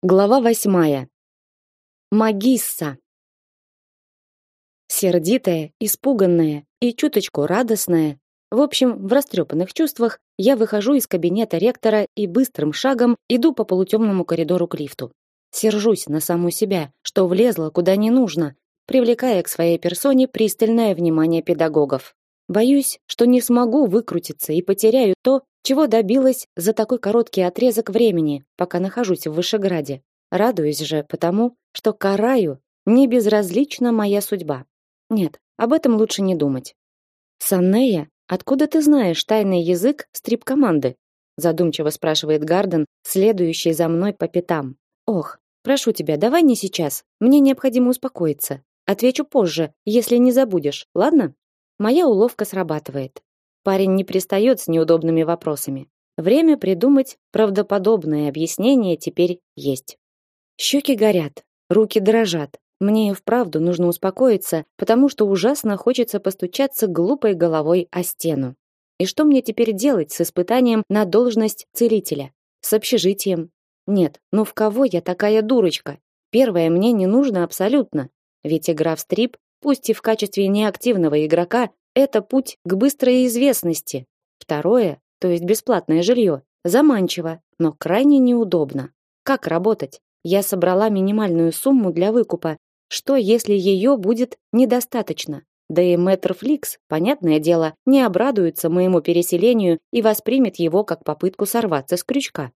Глава восьмая. Магисса. Сердитая, испуганная и чуточку радостная, в общем, в растрепанных чувствах, я выхожу из кабинета ректора и быстрым шагом иду по полутемному коридору к лифту. Сержусь на саму себя, что влезла куда не нужно, привлекая к своей персоне пристальное внимание педагогов. Боюсь, что не смогу выкрутиться и потеряю то, чего добилась за такой короткий отрезок времени, пока нахожусь в Вышеграде. Радуюсь же потому, что караю не безразлична моя судьба. Нет, об этом лучше не думать. Саннея, откуда ты знаешь тайный язык стрип-команды? задумчиво спрашивает Гарден, следующий за мной по пятам. Ох, прошу тебя, давай не сейчас. Мне необходимо успокоиться. Отвечу позже, если не забудешь. Ладно? Моя уловка срабатывает. Парень не пристает с неудобными вопросами. Время придумать правдоподобное объяснение теперь есть. Щеки горят, руки дрожат. Мне и вправду нужно успокоиться, потому что ужасно хочется постучаться глупой головой о стену. И что мне теперь делать с испытанием на должность целителя? С общежитием? Нет, ну в кого я такая дурочка? Первое мне не нужно абсолютно. Ведь игра в стрип Пусть и в качестве неактивного игрока, это путь к быстрой известности. Второе, то есть бесплатное жилье, заманчиво, но крайне неудобно. Как работать? Я собрала минимальную сумму для выкупа. Что, если ее будет недостаточно? Да и мэтр Фликс, понятное дело, не обрадуется моему переселению и воспримет его как попытку сорваться с крючка.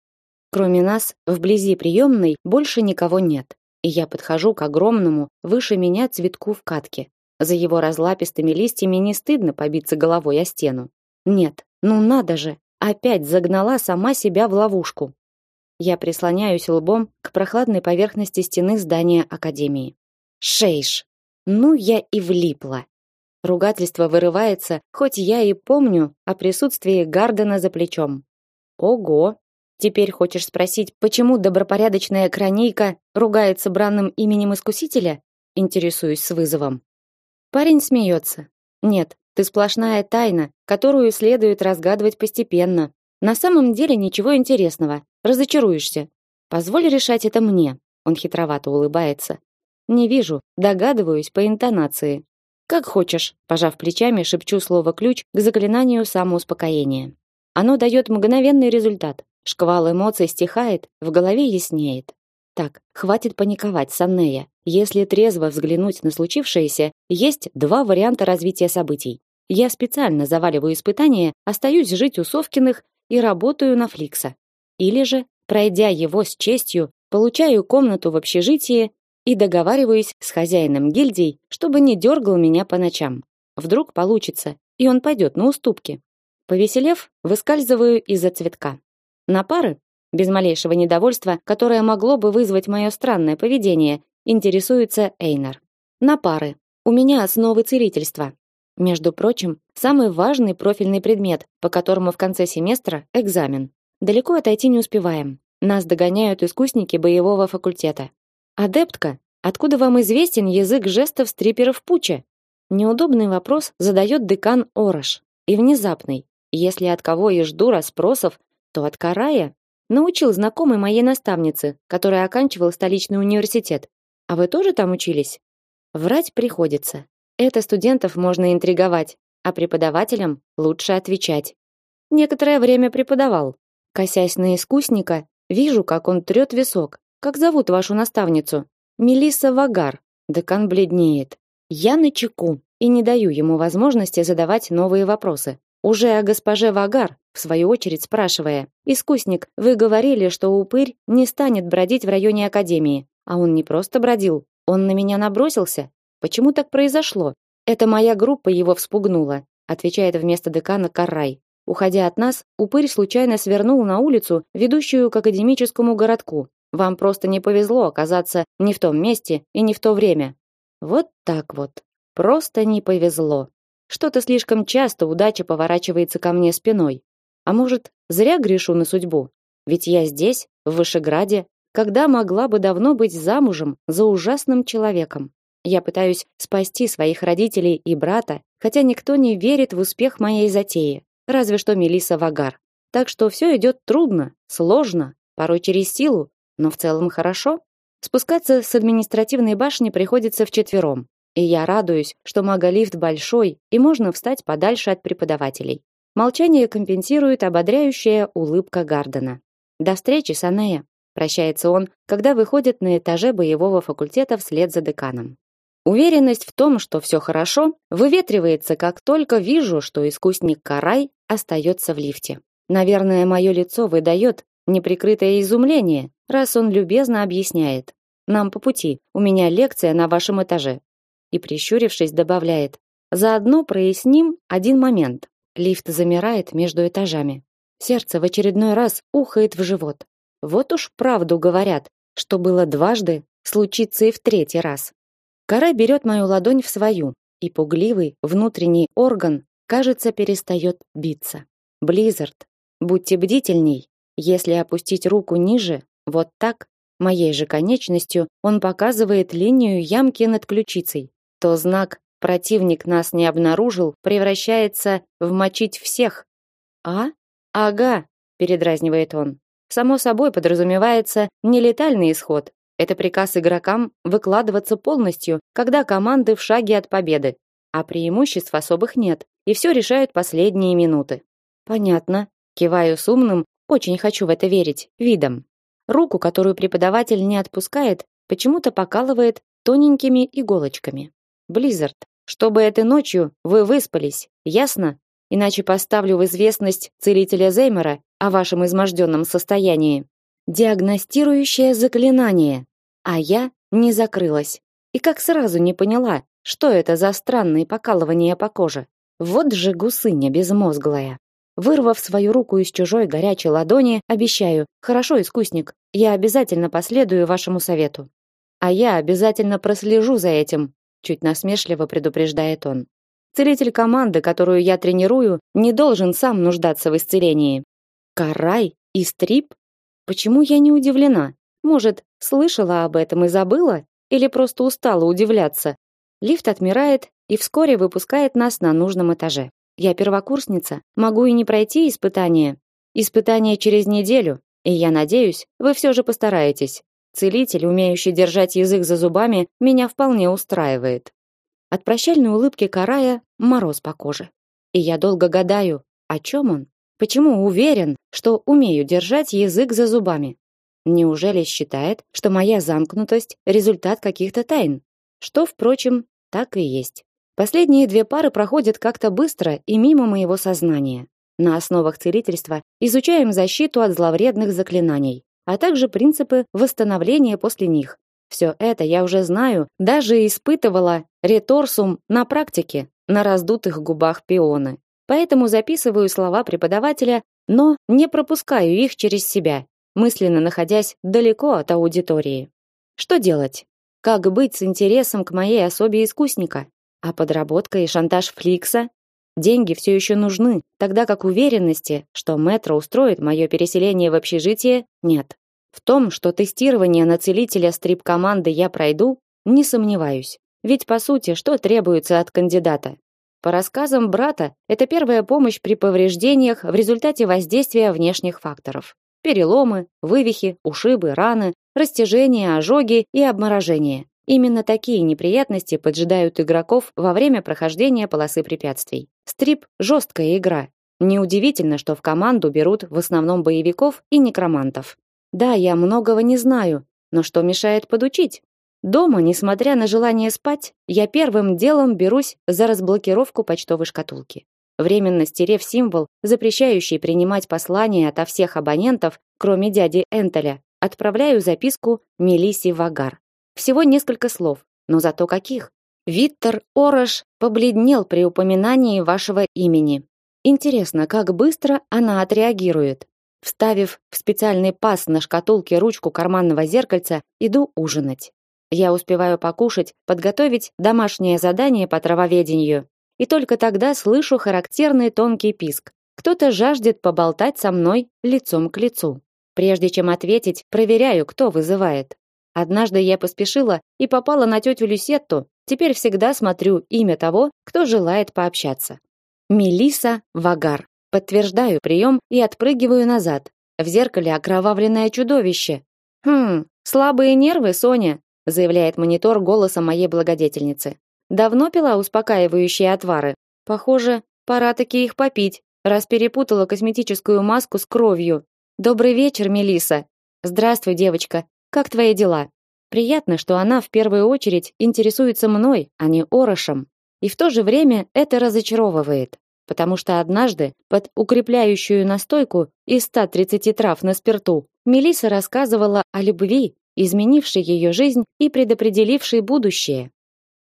Кроме нас, вблизи приемной больше никого нет и я подхожу к огромному, выше меня цветку в катке. За его разлапистыми листьями не стыдно побиться головой о стену. Нет, ну надо же, опять загнала сама себя в ловушку. Я прислоняюсь лбом к прохладной поверхности стены здания академии. Шейш. Ну я и влипла. Ругательство вырывается, хоть я и помню о присутствии Гардена за плечом. Ого, Теперь хочешь спросить, почему добропорядочная кранейка ругается бранным именем искусителя? Интересуюсь с вызовом. Парень смеется. Нет, ты сплошная тайна, которую следует разгадывать постепенно. На самом деле ничего интересного. Разочаруешься. Позволь решать это мне. Он хитровато улыбается. Не вижу, догадываюсь по интонации. Как хочешь, пожав плечами, шепчу слово ключ к заклинанию самоуспокоения. Оно дает мгновенный результат. Шквал эмоций стихает, в голове яснеет. Так, хватит паниковать, Саннея. Если трезво взглянуть на случившееся, есть два варианта развития событий. Я специально заваливаю испытания, остаюсь жить у Совкиных и работаю на Фликса. Или же, пройдя его с честью, получаю комнату в общежитии и договариваюсь с хозяином гильдии, чтобы не дергал меня по ночам. Вдруг получится, и он пойдет на уступки. Повеселев, выскальзываю из-за цветка. На пары? Без малейшего недовольства, которое могло бы вызвать мое странное поведение, интересуется Эйнар. На пары. У меня основы целительства. Между прочим, самый важный профильный предмет, по которому в конце семестра экзамен. Далеко отойти не успеваем. Нас догоняют искусники боевого факультета. Адептка, откуда вам известен язык жестов стриперов Пуча? Неудобный вопрос задает декан Орош. И внезапный. Если от кого и жду расспросов, то от Карая научил знакомый моей наставницы, которая оканчивал столичный университет. А вы тоже там учились? Врать приходится. Это студентов можно интриговать, а преподавателям лучше отвечать. Некоторое время преподавал. Косясь на искусника, вижу, как он трет висок. Как зовут вашу наставницу? Мелисса Вагар. Декан бледнеет. Я на чеку и не даю ему возможности задавать новые вопросы. Уже о госпоже Вагар, в свою очередь спрашивая: "Искусник, вы говорили, что упырь не станет бродить в районе академии, а он не просто бродил, он на меня набросился. Почему так произошло? Это моя группа его вспугнула", отвечает вместо декана Каррай. Уходя от нас, упырь случайно свернул на улицу, ведущую к академическому городку. Вам просто не повезло оказаться не в том месте и не в то время. Вот так вот. Просто не повезло. Что-то слишком часто удача поворачивается ко мне спиной. А может, зря грешу на судьбу? Ведь я здесь, в Вышеграде, когда могла бы давно быть замужем за ужасным человеком. Я пытаюсь спасти своих родителей и брата, хотя никто не верит в успех моей затеи, разве что Мелиса Вагар. Так что все идет трудно, сложно, порой через силу, но в целом хорошо. Спускаться с административной башни приходится вчетвером, и я радуюсь, что маголифт большой и можно встать подальше от преподавателей. Молчание компенсирует ободряющая улыбка Гардена. До встречи, Санея. Прощается он, когда выходит на этаже боевого факультета вслед за деканом. Уверенность в том, что все хорошо, выветривается, как только вижу, что искусник Карай остается в лифте. Наверное, мое лицо выдает неприкрытое изумление, раз он любезно объясняет. Нам по пути, у меня лекция на вашем этаже. И прищурившись, добавляет: "Заодно проясним один момент. Лифт замирает между этажами. Сердце в очередной раз ухает в живот. Вот уж правду говорят, что было дважды, случится и в третий раз. Кара берет мою ладонь в свою, и пугливый внутренний орган, кажется, перестает биться. Близзард, будьте бдительней. Если опустить руку ниже, вот так, моей же конечностью, он показывает линию ямки над ключицей. То знак «противник нас не обнаружил» превращается в «мочить всех». «А? Ага», — передразнивает он. Само собой подразумевается нелетальный исход. Это приказ игрокам выкладываться полностью, когда команды в шаге от победы. А преимуществ особых нет, и все решают последние минуты. Понятно. Киваю с умным, очень хочу в это верить, видом. Руку, которую преподаватель не отпускает, почему-то покалывает тоненькими иголочками. Близзард, чтобы этой ночью вы выспались, ясно? Иначе поставлю в известность целителя Зеймера о вашем изможденном состоянии. Диагностирующее заклинание. А я не закрылась. И как сразу не поняла, что это за странные покалывания по коже. Вот же гусыня безмозглая. Вырвав свою руку из чужой горячей ладони, обещаю, хорошо, искусник, я обязательно последую вашему совету. А я обязательно прослежу за этим, чуть насмешливо предупреждает он. Целитель команды, которую я тренирую, не должен сам нуждаться в исцелении. Карай и стрип? Почему я не удивлена? Может, слышала об этом и забыла? Или просто устала удивляться? Лифт отмирает и вскоре выпускает нас на нужном этаже. Я первокурсница, могу и не пройти испытание. Испытание через неделю, и я надеюсь, вы все же постараетесь. Целитель, умеющий держать язык за зубами, меня вполне устраивает. От прощальной улыбки Карая мороз по коже. И я долго гадаю, о чем он? Почему уверен, что умею держать язык за зубами? Неужели считает, что моя замкнутость результат каких-то тайн? Что, впрочем, так и есть. Последние две пары проходят как-то быстро и мимо моего сознания. На основах целительства изучаем защиту от зловредных заклинаний, а также принципы восстановления после них. Все это я уже знаю, даже испытывала реторсум на практике, на раздутых губах пионы. Поэтому записываю слова преподавателя, но не пропускаю их через себя, мысленно находясь далеко от аудитории. Что делать? Как быть с интересом к моей особе искусника? А подработка и шантаж Фликса? Деньги все еще нужны, тогда как уверенности, что метро устроит мое переселение в общежитие, нет. В том, что тестирование на целителя стрип-команды я пройду, не сомневаюсь. Ведь по сути, что требуется от кандидата? По рассказам брата, это первая помощь при повреждениях в результате воздействия внешних факторов. Переломы, вывихи, ушибы, раны, растяжения, ожоги и обморожения. Именно такие неприятности поджидают игроков во время прохождения полосы препятствий. Стрип жесткая игра. Неудивительно, что в команду берут в основном боевиков и некромантов. Да, я многого не знаю, но что мешает подучить? Дома, несмотря на желание спать, я первым делом берусь за разблокировку почтовой шкатулки. Временно стерев символ, запрещающий принимать послания ото всех абонентов, кроме дяди Энтеля, отправляю записку Мелисе Вагар. Всего несколько слов, но зато каких. Виктор Орош побледнел при упоминании вашего имени. Интересно, как быстро она отреагирует. Вставив в специальный паз на шкатулке ручку карманного зеркальца, иду ужинать. Я успеваю покушать, подготовить домашнее задание по травоведению, и только тогда слышу характерный тонкий писк. Кто-то жаждет поболтать со мной лицом к лицу. Прежде чем ответить, проверяю, кто вызывает. Однажды я поспешила и попала на тетю Люсетту. Теперь всегда смотрю имя того, кто желает пообщаться. Мелиса Вагар. Подтверждаю прием и отпрыгиваю назад. В зеркале окровавленное чудовище. Хм, слабые нервы, Соня, заявляет монитор голосом моей благодетельницы. Давно пила успокаивающие отвары. Похоже, пора таки их попить, раз перепутала косметическую маску с кровью. Добрый вечер, Мелиса. Здравствуй, девочка. Как твои дела? Приятно, что она в первую очередь интересуется мной, а не Орошем. И в то же время это разочаровывает, потому что однажды под укрепляющую настойку из 130 трав на спирту Мелиса рассказывала о любви, изменившей ее жизнь и предопределившей будущее.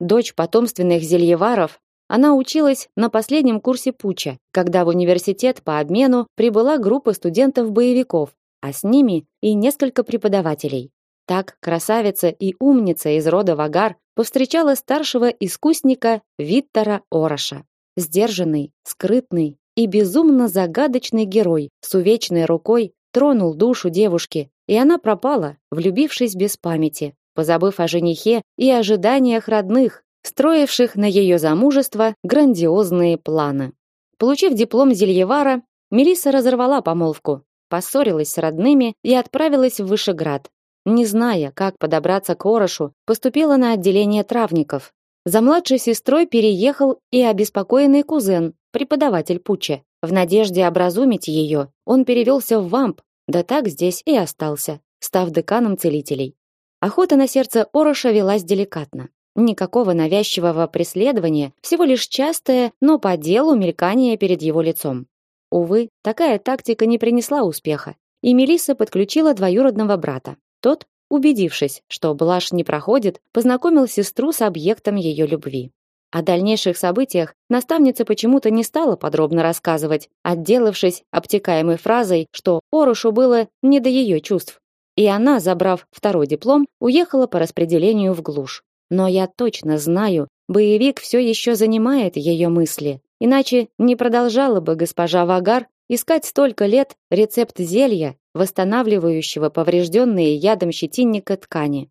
Дочь потомственных зельеваров, она училась на последнем курсе Пуча, когда в университет по обмену прибыла группа студентов-боевиков, а с ними и несколько преподавателей. Так красавица и умница из рода Вагар повстречала старшего искусника Виттора Ороша. Сдержанный, скрытный и безумно загадочный герой с увечной рукой тронул душу девушки, и она пропала, влюбившись без памяти, позабыв о женихе и ожиданиях родных, строивших на ее замужество грандиозные планы. Получив диплом зельевара, Мелисса разорвала помолвку, поссорилась с родными и отправилась в Вышеград, не зная, как подобраться к Орошу, поступила на отделение травников. За младшей сестрой переехал и обеспокоенный кузен, преподаватель Пуче. В надежде образумить ее, он перевелся в Вамп, да так здесь и остался, став деканом целителей. Охота на сердце Ороша велась деликатно. Никакого навязчивого преследования, всего лишь частое, но по делу мелькание перед его лицом. Увы, такая тактика не принесла успеха, и Мелисса подключила двоюродного брата. Тот, убедившись, что блажь не проходит, познакомил сестру с объектом ее любви. О дальнейших событиях наставница почему-то не стала подробно рассказывать, отделавшись обтекаемой фразой, что Орушу было не до ее чувств. И она, забрав второй диплом, уехала по распределению в глушь. Но я точно знаю, боевик все еще занимает ее мысли. Иначе не продолжала бы госпожа Вагар искать столько лет рецепт зелья, восстанавливающего поврежденные ядом щетинника ткани.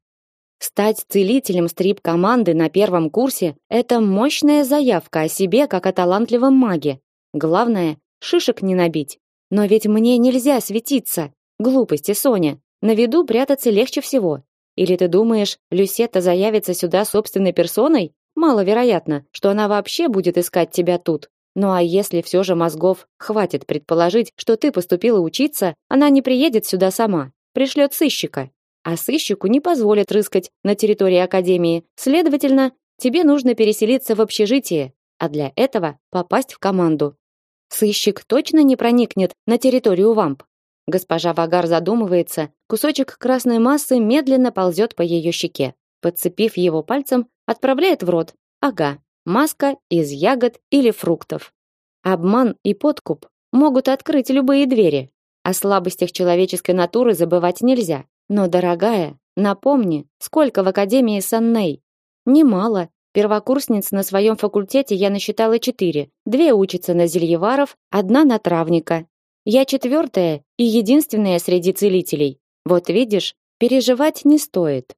Стать целителем стрип-команды на первом курсе – это мощная заявка о себе как о талантливом маге. Главное – шишек не набить. Но ведь мне нельзя светиться. Глупости, Соня. На виду прятаться легче всего. Или ты думаешь, Люсетта заявится сюда собственной персоной? Маловероятно, что она вообще будет искать тебя тут. Ну а если все же мозгов хватит предположить, что ты поступила учиться, она не приедет сюда сама, пришлет сыщика. А сыщику не позволят рыскать на территории академии. Следовательно, тебе нужно переселиться в общежитие, а для этого попасть в команду. Сыщик точно не проникнет на территорию вамп. Госпожа Вагар задумывается, кусочек красной массы медленно ползет по ее щеке. Подцепив его пальцем, отправляет в рот. Ага, маска из ягод или фруктов. Обман и подкуп могут открыть любые двери. О слабостях человеческой натуры забывать нельзя. Но, дорогая, напомни, сколько в Академии Санней? Немало. Первокурсниц на своем факультете я насчитала четыре. Две учатся на зельеваров, одна на травника. Я четвертая и единственная среди целителей. Вот видишь, переживать не стоит.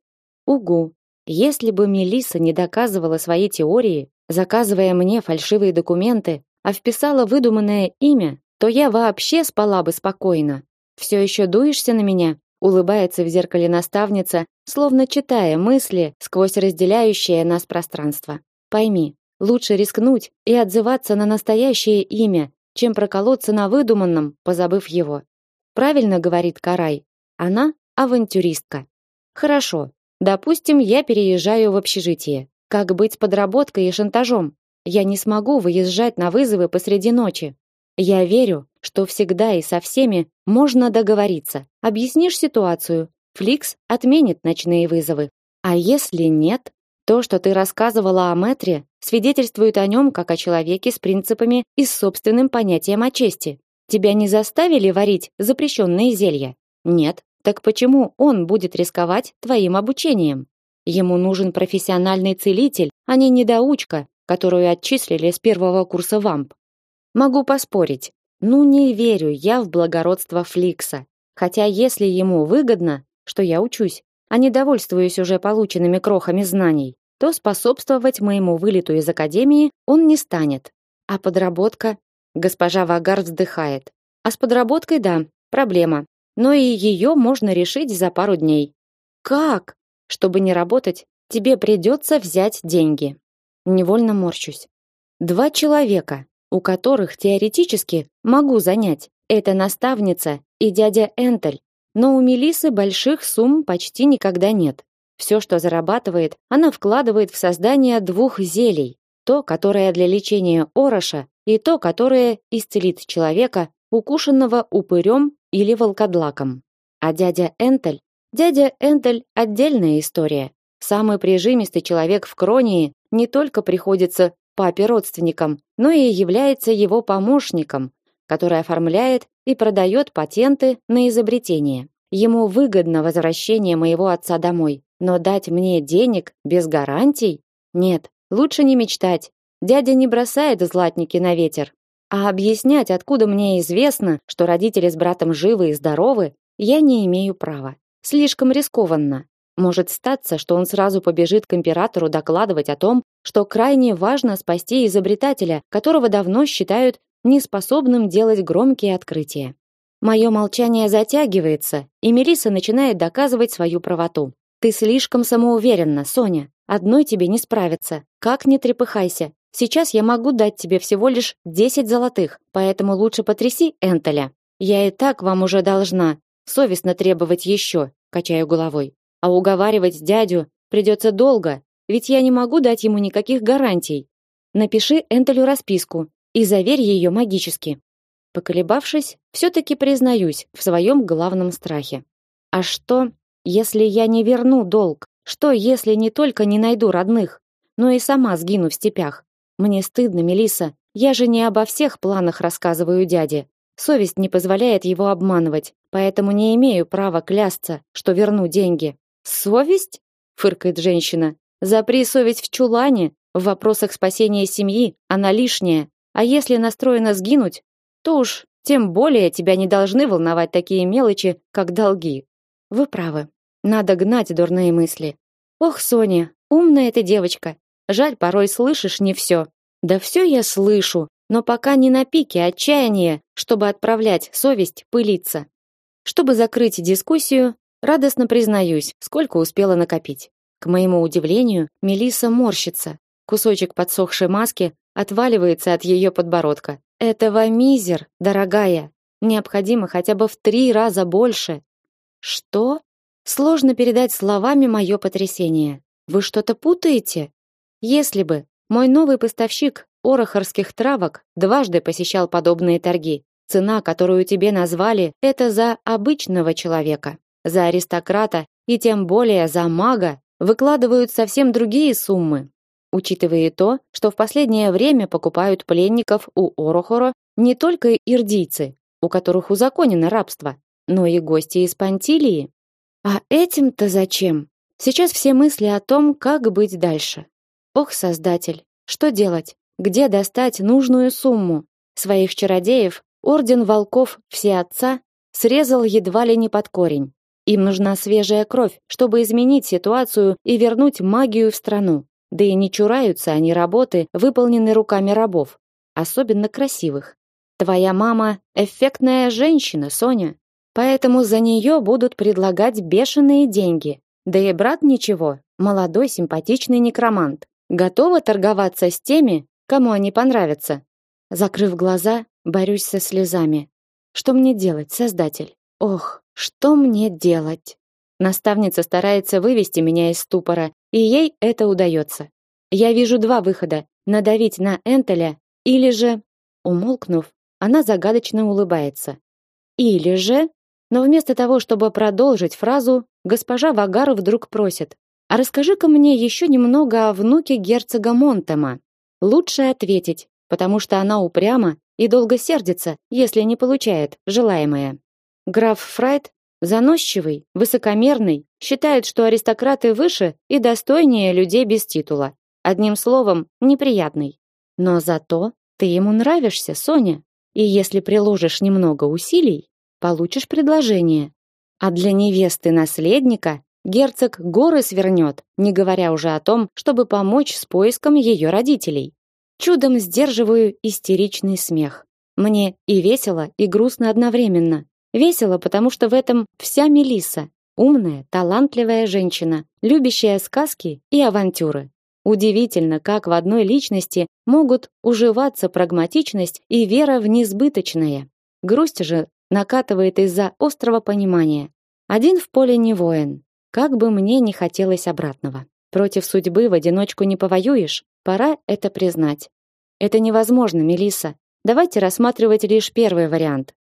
Угу. Если бы Мелиса не доказывала свои теории, заказывая мне фальшивые документы, а вписала выдуманное имя, то я вообще спала бы спокойно. Все еще дуешься на меня? Улыбается в зеркале наставница, словно читая мысли сквозь разделяющее нас пространство. Пойми, лучше рискнуть и отзываться на настоящее имя, чем проколоться на выдуманном, позабыв его. Правильно говорит Карай. Она авантюристка. Хорошо. Допустим, я переезжаю в общежитие. Как быть с подработкой и шантажом? Я не смогу выезжать на вызовы посреди ночи. Я верю, что всегда и со всеми можно договориться. Объяснишь ситуацию, Фликс отменит ночные вызовы. А если нет, то, что ты рассказывала о Метре, свидетельствует о нем как о человеке с принципами и с собственным понятием о чести. Тебя не заставили варить запрещенные зелья? Нет. Так почему он будет рисковать твоим обучением? Ему нужен профессиональный целитель, а не недоучка, которую отчислили с первого курса ВАМП. Могу поспорить. Ну не верю я в благородство Фликса. Хотя если ему выгодно, что я учусь, а не довольствуюсь уже полученными крохами знаний, то способствовать моему вылету из академии он не станет. А подработка? Госпожа Вагар вздыхает. А с подработкой да, проблема. но и ее можно решить за пару дней. Как? Чтобы не работать, тебе придется взять деньги. Невольно морщусь. Два человека, у которых теоретически могу занять. Это наставница и дядя Энтель. Но у Мелисы больших сумм почти никогда нет. Все, что зарабатывает, она вкладывает в создание двух зелий. То, которое для лечения ороша, и то, которое исцелит человека, укушенного упырем или волкодлаком. А дядя Энтель? Дядя Энтель – отдельная история. Самый прижимистый человек в Кронии не только приходится папе-родственникам, но и является его помощником, который оформляет и продает патенты на изобретение. Ему выгодно возвращение моего отца домой, но дать мне денег без гарантий? Нет, лучше не мечтать. Дядя не бросает златники на ветер. А объяснять, откуда мне известно, что родители с братом живы и здоровы, я не имею права. Слишком рискованно. Может статься, что он сразу побежит к императору докладывать о том, что крайне важно спасти изобретателя, которого давно считают неспособным делать громкие открытия. Мое молчание затягивается, и Мелиса начинает доказывать свою правоту. Ты слишком самоуверенна, Соня. Одной тебе не справиться. Как не трепыхайся. Сейчас я могу дать тебе всего лишь 10 золотых, поэтому лучше потряси Энтеля. Я и так вам уже должна. Совестно требовать еще, качаю головой. А уговаривать дядю придется долго, ведь я не могу дать ему никаких гарантий. Напиши Энтелю расписку и заверь ее магически. Поколебавшись, все-таки признаюсь в своем главном страхе. А что, если я не верну долг? Что, если не только не найду родных, но и сама сгину в степях? Мне стыдно, Мелиса. Я же не обо всех планах рассказываю дяде. Совесть не позволяет его обманывать, поэтому не имею права клясться, что верну деньги. Совесть? фыркает женщина. Запри совесть в чулане. В вопросах спасения семьи она лишняя. А если настроена сгинуть, то уж тем более тебя не должны волновать такие мелочи, как долги. Вы правы. Надо гнать дурные мысли. Ох, Соня, умная ты девочка. Жаль, порой слышишь не все. Да все я слышу, но пока не на пике отчаяния, чтобы отправлять совесть пылиться. Чтобы закрыть дискуссию, радостно признаюсь, сколько успела накопить. К моему удивлению, Мелиса морщится. Кусочек подсохшей маски отваливается от ее подбородка. Этого мизер, дорогая. Необходимо хотя бы в три раза больше. Что? Сложно передать словами мое потрясение. Вы что-то путаете? Если бы мой новый поставщик орохорских травок дважды посещал подобные торги, цена, которую тебе назвали, это за обычного человека. За аристократа и тем более за мага выкладывают совсем другие суммы. Учитывая то, что в последнее время покупают пленников у Орохоро не только ирдийцы, у которых узаконено рабство, но и гости из Пантилии. А этим-то зачем? Сейчас все мысли о том, как быть дальше. Ох, создатель, что делать? Где достать нужную сумму? Своих чародеев орден волков Всеотца срезал едва ли не под корень. Им нужна свежая кровь, чтобы изменить ситуацию и вернуть магию в страну. Да и не чураются они работы, выполненной руками рабов, особенно красивых. Твоя мама эффектная женщина, Соня, поэтому за нее будут предлагать бешеные деньги. Да и брат ничего, молодой симпатичный некромант. Готова торговаться с теми, кому они понравятся. Закрыв глаза, борюсь со слезами. Что мне делать, Создатель? Ох, что мне делать? Наставница старается вывести меня из ступора, и ей это удается. Я вижу два выхода: надавить на Энтеля или же, умолкнув, она загадочно улыбается. Или же, но вместо того, чтобы продолжить фразу, госпожа Вагар вдруг просит: а расскажи-ка мне еще немного о внуке герцога Монтема. Лучше ответить, потому что она упряма и долго сердится, если не получает желаемое. Граф Фрайт заносчивый, высокомерный, считает, что аристократы выше и достойнее людей без титула. Одним словом, неприятный. Но зато ты ему нравишься, Соня. И если приложишь немного усилий, получишь предложение. А для невесты наследника герцог горы свернет, не говоря уже о том, чтобы помочь с поиском ее родителей. Чудом сдерживаю истеричный смех. Мне и весело, и грустно одновременно. Весело, потому что в этом вся Мелисса. Умная, талантливая женщина, любящая сказки и авантюры. Удивительно, как в одной личности могут уживаться прагматичность и вера в несбыточное. Грусть же накатывает из-за острого понимания. Один в поле не воин. Как бы мне не хотелось обратного. Против судьбы в одиночку не повоюешь. Пора это признать. Это невозможно, Мелисса. Давайте рассматривать лишь первый вариант.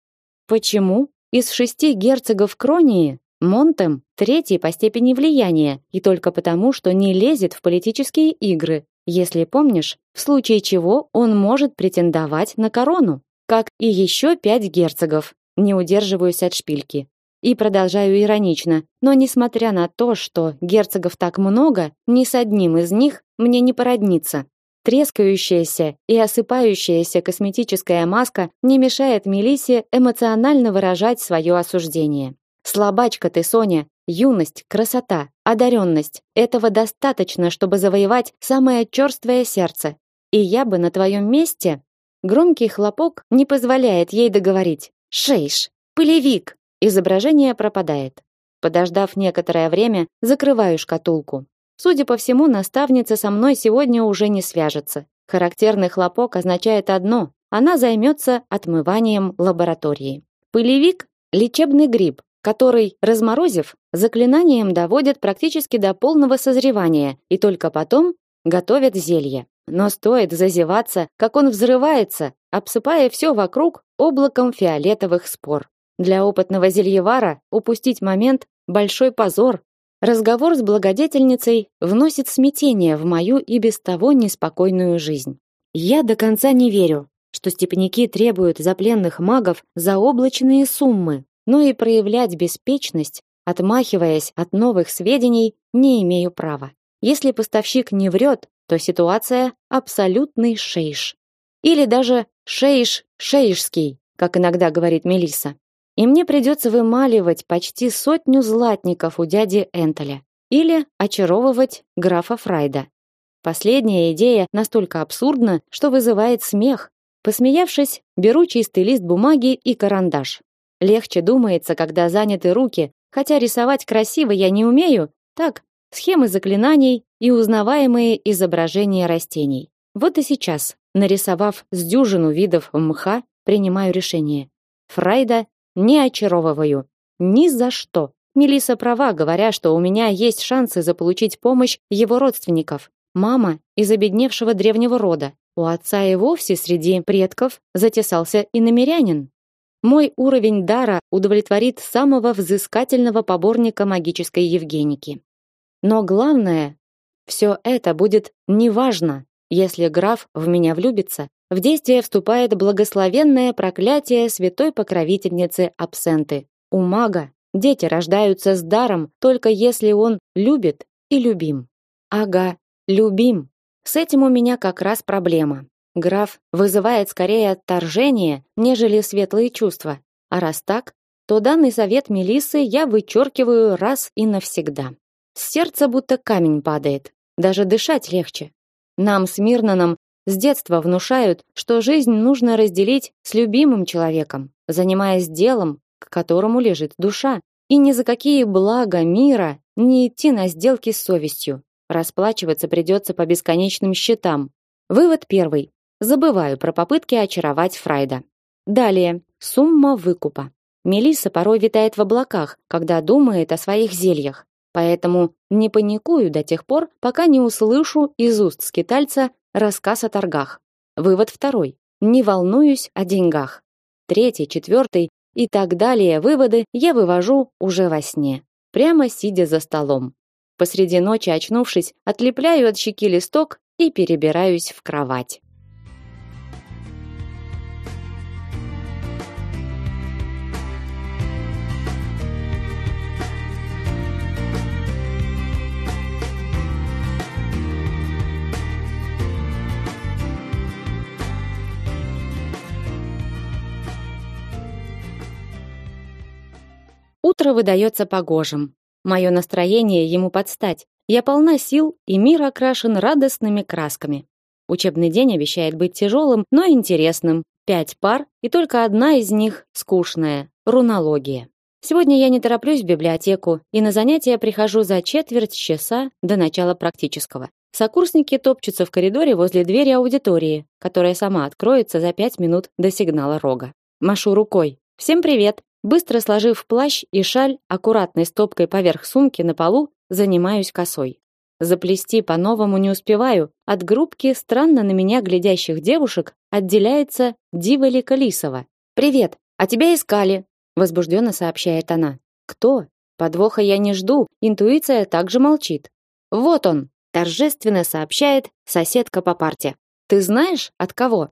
Почему? Из шести герцогов Кронии Монтем третий по степени влияния, и только потому, что не лезет в политические игры. Если помнишь, в случае чего он может претендовать на корону, как и еще пять герцогов. Не удерживаюсь от шпильки. И продолжаю иронично, но несмотря на то, что герцогов так много, ни с одним из них мне не породниться. Трескающаяся и осыпающаяся косметическая маска не мешает Мелисе эмоционально выражать свое осуждение. Слабачка ты, Соня, юность, красота, одаренность. Этого достаточно, чтобы завоевать самое черствое сердце. И я бы на твоем месте Громкий хлопок не позволяет ей договорить. Шейш, пылевик. Изображение пропадает. Подождав некоторое время, закрываю шкатулку. Судя по всему, наставница со мной сегодня уже не свяжется. Характерный хлопок означает одно: она займется отмыванием лаборатории. Пылевик лечебный гриб, который, разморозив, заклинанием доводят практически до полного созревания и только потом готовят зелье. Но стоит зазеваться, как он взрывается, обсыпая все вокруг облаком фиолетовых спор. Для опытного зельевара упустить момент большой позор. Разговор с благодетельницей вносит смятение в мою и без того неспокойную жизнь. Я до конца не верю, что степняки требуют за пленных магов заоблачные суммы, но и проявлять беспечность, отмахиваясь от новых сведений, не имею права. Если поставщик не врет, то ситуация абсолютный шейш. Или даже шейш шейшский, как иногда говорит Мелиса. И мне придется вымаливать почти сотню златников у дяди Энтеля или очаровывать графа Фрайда. Последняя идея настолько абсурдна, что вызывает смех. Посмеявшись, беру чистый лист бумаги и карандаш. Легче думается, когда заняты руки, хотя рисовать красиво я не умею. Так, схемы заклинаний и узнаваемые изображения растений. Вот и сейчас, нарисовав с дюжину видов мха, принимаю решение. Фрайда не очаровываю. Ни за что. Мелиса права, говоря, что у меня есть шансы заполучить помощь его родственников. Мама из обедневшего древнего рода. У отца и вовсе среди предков затесался и намерянин. Мой уровень дара удовлетворит самого взыскательного поборника магической Евгеники. Но главное, все это будет неважно, если граф в меня влюбится. В действие вступает благословенное проклятие святой покровительницы Абсенты. У мага дети рождаются с даром, только если он любит и любим. Ага, любим. С этим у меня как раз проблема. Граф вызывает скорее отторжение, нежели светлые чувства. А раз так, то данный совет Мелисы я вычеркиваю раз и навсегда. С сердца будто камень падает. Даже дышать легче. Нам с Мирнаном с детства внушают, что жизнь нужно разделить с любимым человеком, занимаясь делом, к которому лежит душа, и ни за какие блага мира не идти на сделки с совестью. Расплачиваться придется по бесконечным счетам. Вывод первый. Забываю про попытки очаровать Фрайда. Далее. Сумма выкупа. Мелисса порой витает в облаках, когда думает о своих зельях. Поэтому не паникую до тех пор, пока не услышу из уст скитальца рассказ о торгах. Вывод второй. Не волнуюсь о деньгах. Третий, четвертый и так далее выводы я вывожу уже во сне, прямо сидя за столом. Посреди ночи, очнувшись, отлепляю от щеки листок и перебираюсь в кровать. Утро выдается погожим. Мое настроение ему подстать. Я полна сил, и мир окрашен радостными красками. Учебный день обещает быть тяжелым, но интересным. Пять пар, и только одна из них скучная. рунология. Сегодня я не тороплюсь в библиотеку и на занятия прихожу за четверть часа до начала практического. Сокурсники топчутся в коридоре возле двери аудитории, которая сама откроется за пять минут до сигнала рога. Машу рукой. Всем привет. Быстро сложив плащ и шаль аккуратной стопкой поверх сумки на полу, занимаюсь косой. Заплести по-новому не успеваю. От группки странно на меня глядящих девушек отделяется Дива Лисова. Привет. А тебя искали, возбужденно сообщает она. Кто? Подвоха я не жду, интуиция также молчит. Вот он, торжественно сообщает соседка по парте. Ты знаешь, от кого?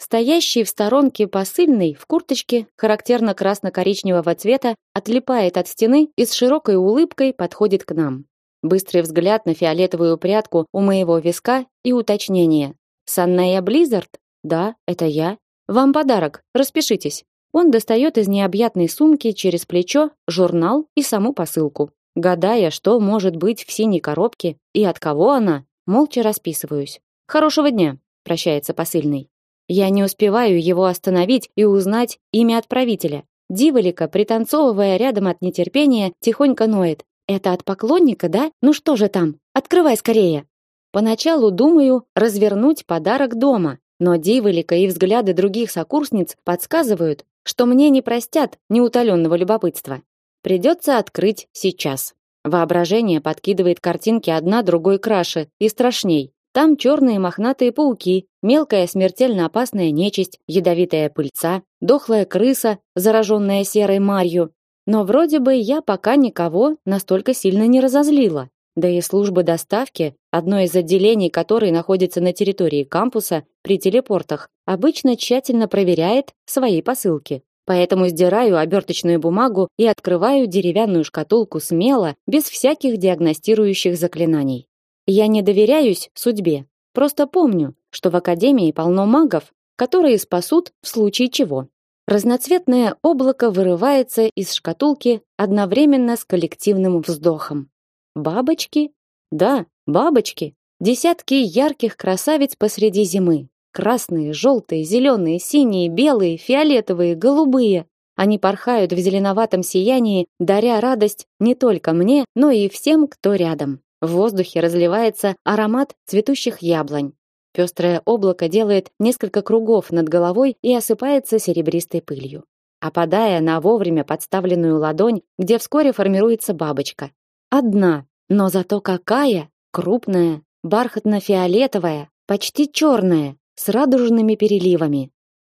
Стоящий в сторонке посыльный в курточке характерно красно-коричневого цвета отлипает от стены и с широкой улыбкой подходит к нам. Быстрый взгляд на фиолетовую прядку у моего виска и уточнение. «Саннея Близзард?» «Да, это я. Вам подарок, распишитесь». Он достает из необъятной сумки через плечо журнал и саму посылку. Гадая, что может быть в синей коробке и от кого она, молча расписываюсь. «Хорошего дня», — прощается посыльный. Я не успеваю его остановить и узнать имя отправителя. Диволика, пританцовывая рядом от нетерпения, тихонько ноет. «Это от поклонника, да? Ну что же там? Открывай скорее!» Поначалу думаю развернуть подарок дома, но Диволика и взгляды других сокурсниц подсказывают, что мне не простят неутоленного любопытства. Придется открыть сейчас. Воображение подкидывает картинки одна другой краше и страшней. Там черные мохнатые пауки, мелкая смертельно опасная нечисть, ядовитая пыльца, дохлая крыса, зараженная серой марью. Но вроде бы я пока никого настолько сильно не разозлила. Да и служба доставки, одно из отделений которой находится на территории кампуса при телепортах, обычно тщательно проверяет свои посылки. Поэтому сдираю оберточную бумагу и открываю деревянную шкатулку смело, без всяких диагностирующих заклинаний. Я не доверяюсь судьбе, просто помню, что в академии полно магов, которые спасут в случае чего. Разноцветное облако вырывается из шкатулки одновременно с коллективным вздохом. Бабочки? Да, бабочки. Десятки ярких красавиц посреди зимы. Красные, желтые, зеленые, синие, белые, фиолетовые, голубые. Они порхают в зеленоватом сиянии, даря радость не только мне, но и всем, кто рядом. В воздухе разливается аромат цветущих яблонь. Пестрое облако делает несколько кругов над головой и осыпается серебристой пылью, опадая на вовремя подставленную ладонь, где вскоре формируется бабочка. Одна, но зато какая! Крупная, бархатно-фиолетовая, почти черная, с радужными переливами.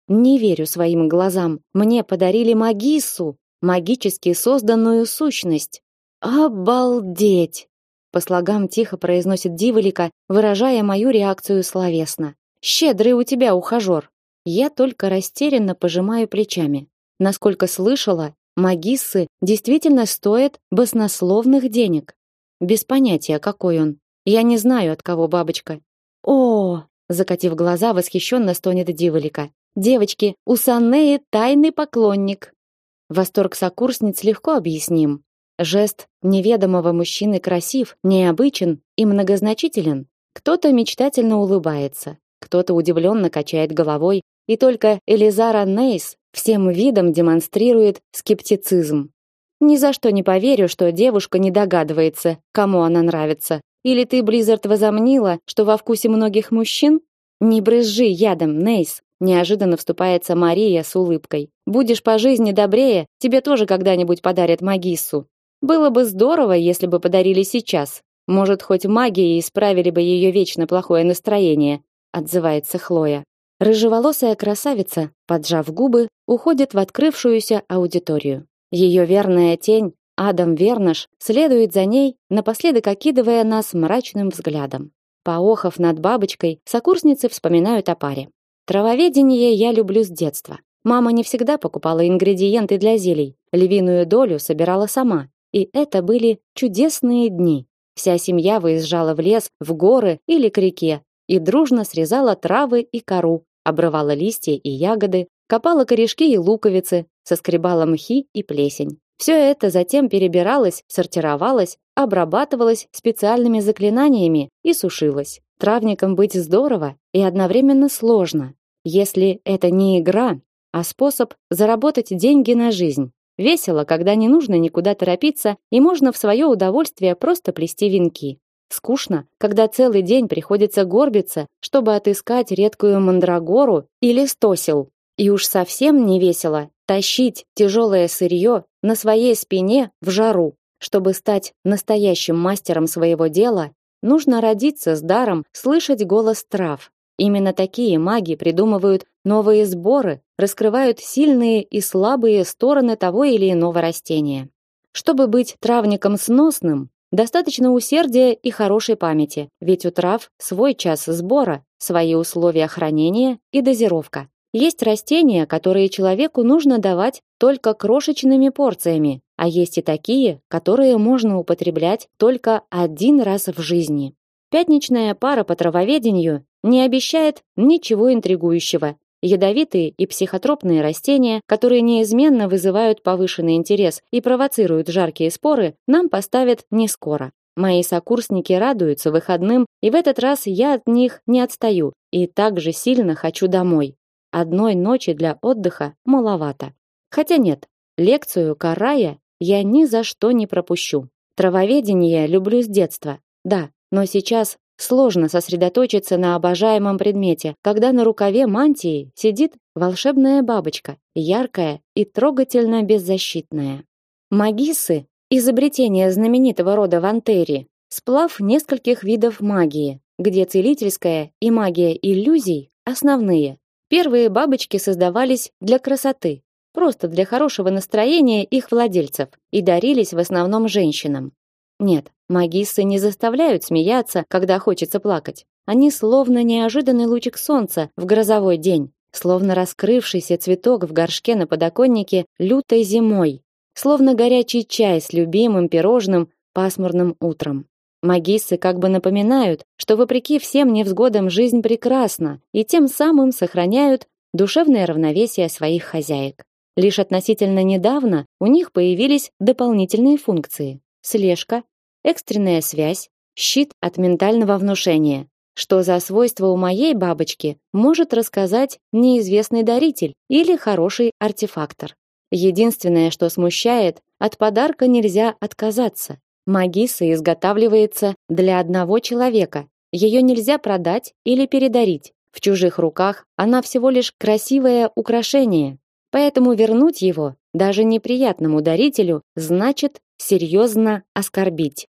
Не верю своим глазам. Мне подарили магиссу, магически созданную сущность. Обалдеть! По слогам тихо произносит Диволика, выражая мою реакцию словесно. Щедрый у тебя ухажер. Я только растерянно пожимаю плечами. Насколько слышала, магиссы действительно стоят баснословных денег. Без понятия, какой он. Я не знаю, от кого бабочка. О, закатив глаза, восхищенно стонет Диволика. Девочки, у Саннеи тайный поклонник. Восторг сокурсниц легко объясним. Жест неведомого мужчины красив, необычен и многозначителен. Кто-то мечтательно улыбается, кто-то удивленно качает головой, и только Элизара Нейс всем видом демонстрирует скептицизм. Ни за что не поверю, что девушка не догадывается, кому она нравится. Или ты, Близзард, возомнила, что во вкусе многих мужчин? Не брызжи ядом, Нейс. Неожиданно вступается Мария с улыбкой. Будешь по жизни добрее, тебе тоже когда-нибудь подарят магиссу. Было бы здорово, если бы подарили сейчас. Может, хоть магией исправили бы ее вечно плохое настроение, отзывается Хлоя. Рыжеволосая красавица, поджав губы, уходит в открывшуюся аудиторию. Ее верная тень, Адам Вернаш, следует за ней, напоследок окидывая нас мрачным взглядом. Поохов над бабочкой, сокурсницы вспоминают о паре. Травоведение я люблю с детства. Мама не всегда покупала ингредиенты для зелий, львиную долю собирала сама, и это были чудесные дни. Вся семья выезжала в лес, в горы или к реке и дружно срезала травы и кору, обрывала листья и ягоды, копала корешки и луковицы, соскребала мхи и плесень. Все это затем перебиралось, сортировалось, обрабатывалось специальными заклинаниями и сушилось. Травникам быть здорово и одновременно сложно, если это не игра, а способ заработать деньги на жизнь. Весело, когда не нужно никуда торопиться и можно в свое удовольствие просто плести венки. Скучно, когда целый день приходится горбиться, чтобы отыскать редкую мандрагору или стосил. И уж совсем не весело тащить тяжелое сырье на своей спине в жару. Чтобы стать настоящим мастером своего дела, нужно родиться с даром слышать голос трав. Именно такие маги придумывают новые сборы, раскрывают сильные и слабые стороны того или иного растения. Чтобы быть травником сносным, достаточно усердия и хорошей памяти, ведь у трав свой час сбора, свои условия хранения и дозировка. Есть растения, которые человеку нужно давать только крошечными порциями, а есть и такие, которые можно употреблять только один раз в жизни. Пятничная пара по травоведению не обещает ничего интригующего. Ядовитые и психотропные растения, которые неизменно вызывают повышенный интерес и провоцируют жаркие споры, нам поставят не скоро. Мои сокурсники радуются выходным, и в этот раз я от них не отстаю и также сильно хочу домой. Одной ночи для отдыха маловато. Хотя нет, лекцию Карая я ни за что не пропущу. Травоведение люблю с детства. Да, но сейчас сложно сосредоточиться на обожаемом предмете, когда на рукаве мантии сидит волшебная бабочка, яркая и трогательно беззащитная. Магисы изобретение знаменитого рода Вантери, сплав нескольких видов магии, где целительская и магия иллюзий основные. Первые бабочки создавались для красоты, просто для хорошего настроения их владельцев и дарились в основном женщинам. Нет, магиссы не заставляют смеяться, когда хочется плакать. Они словно неожиданный лучик солнца в грозовой день, словно раскрывшийся цветок в горшке на подоконнике лютой зимой, словно горячий чай с любимым пирожным пасмурным утром. Магиссы как бы напоминают, что вопреки всем невзгодам жизнь прекрасна, и тем самым сохраняют душевное равновесие своих хозяек. Лишь относительно недавно у них появились дополнительные функции: слежка, экстренная связь, щит от ментального внушения. Что за свойство у моей бабочки, может рассказать неизвестный даритель или хороший артефактор. Единственное, что смущает, от подарка нельзя отказаться. Магиса изготавливается для одного человека. Ее нельзя продать или передарить. В чужих руках она всего лишь красивое украшение. Поэтому вернуть его даже неприятному дарителю значит серьезно оскорбить.